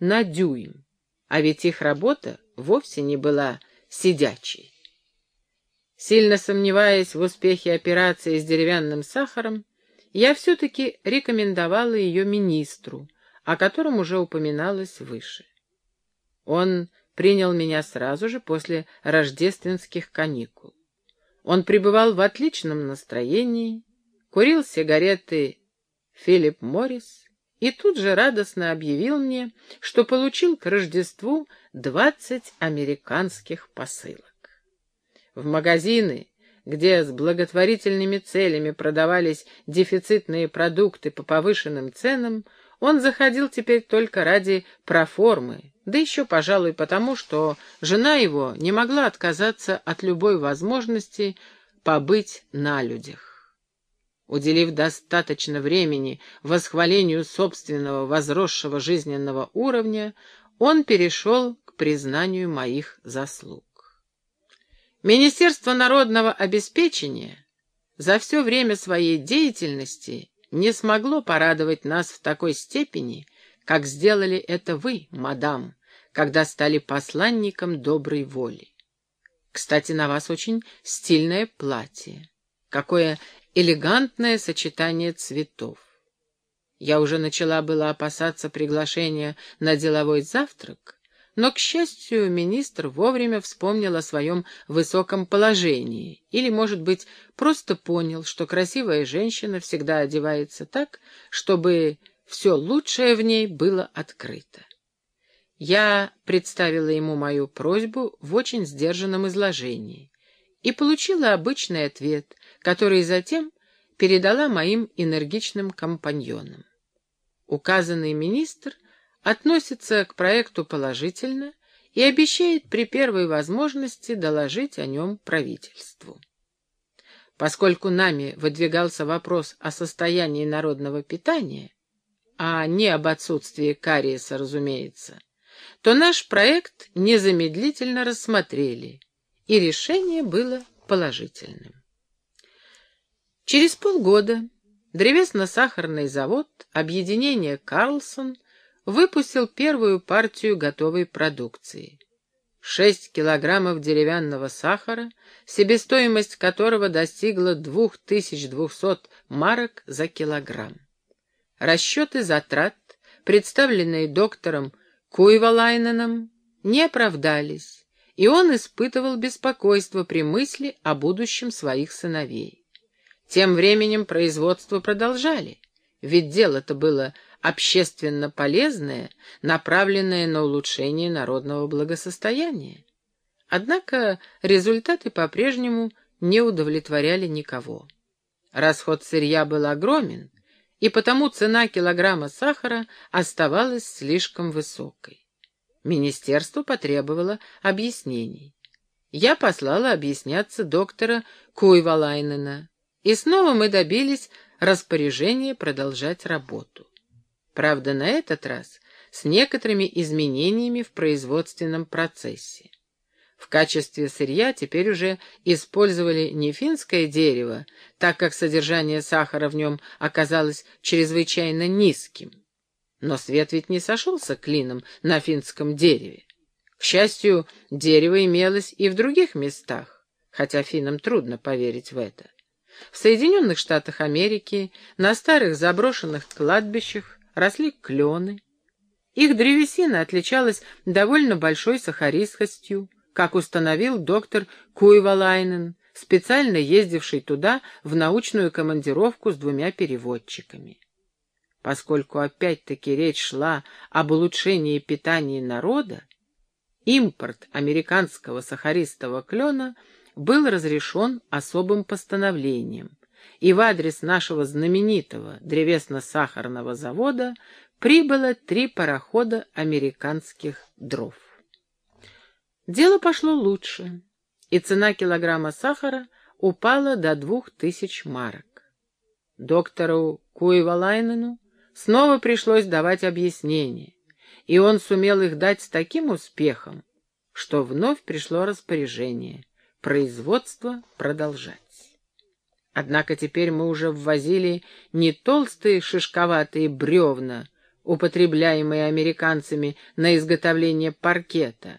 на дюйм, а ведь их работа вовсе не была сидячей. Сильно сомневаясь в успехе операции с деревянным сахаром, я все-таки рекомендовала ее министру, о котором уже упоминалось выше. Он принял меня сразу же после рождественских каникул. Он пребывал в отличном настроении, курил сигареты Филипп Моррис и тут же радостно объявил мне, что получил к Рождеству двадцать американских посылок. В магазины, где с благотворительными целями продавались дефицитные продукты по повышенным ценам, он заходил теперь только ради проформы, да еще, пожалуй, потому, что жена его не могла отказаться от любой возможности побыть на людях. Уделив достаточно времени восхвалению собственного возросшего жизненного уровня, он перешел к признанию моих заслуг. Министерство народного обеспечения за все время своей деятельности не смогло порадовать нас в такой степени, как сделали это вы, мадам, когда стали посланником доброй воли. Кстати, на вас очень стильное платье. Какое элегантное сочетание цветов. Я уже начала было опасаться приглашения на деловой завтрак, но, к счастью, министр вовремя вспомнил о своем высоком положении или, может быть, просто понял, что красивая женщина всегда одевается так, чтобы все лучшее в ней было открыто. Я представила ему мою просьбу в очень сдержанном изложении и получила обычный ответ, который затем передала моим энергичным компаньонам. Указанный министр относится к проекту положительно и обещает при первой возможности доложить о нем правительству. Поскольку нами выдвигался вопрос о состоянии народного питания, а не об отсутствии кариеса, разумеется, то наш проект незамедлительно рассмотрели, и решение было положительным. Через полгода древесно-сахарный завод объединения «Карлсон» выпустил первую партию готовой продукции. 6 килограммов деревянного сахара, себестоимость которого достигла 2200 марок за килограмм. Расчеты затрат, представленные доктором Куйвалайненом, не оправдались, и он испытывал беспокойство при мысли о будущем своих сыновей. Тем временем производство продолжали, ведь дело-то было общественно полезное, направленное на улучшение народного благосостояния. Однако результаты по-прежнему не удовлетворяли никого. Расход сырья был огромен, и потому цена килограмма сахара оставалась слишком высокой. Министерство потребовало объяснений. Я послала объясняться доктора Куйвалайнена, и снова мы добились распоряжения продолжать работу. Правда, на этот раз с некоторыми изменениями в производственном процессе. В качестве сырья теперь уже использовали не финское дерево, так как содержание сахара в нем оказалось чрезвычайно низким. Но свет ведь не сошелся клином на финском дереве. К счастью, дерево имелось и в других местах, хотя финнам трудно поверить в это. В Соединенных Штатах Америки на старых заброшенных кладбищах росли клены. Их древесина отличалась довольно большой сахаристостью, как установил доктор Куйвалайнен, специально ездивший туда в научную командировку с двумя переводчиками. Поскольку опять-таки речь шла об улучшении питания народа, импорт американского сахаристого клена был разрешен особым постановлением, и в адрес нашего знаменитого древесно-сахарного завода прибыло три парохода американских дров. Дело пошло лучше, и цена килограмма сахара упала до двух тысяч марок. Доктору Куевалайнену снова пришлось давать объяснения, и он сумел их дать с таким успехом, что вновь пришло распоряжение производство продолжать. Однако теперь мы уже ввозили не толстые шишковатые бревна, употребляемые американцами на изготовление паркета,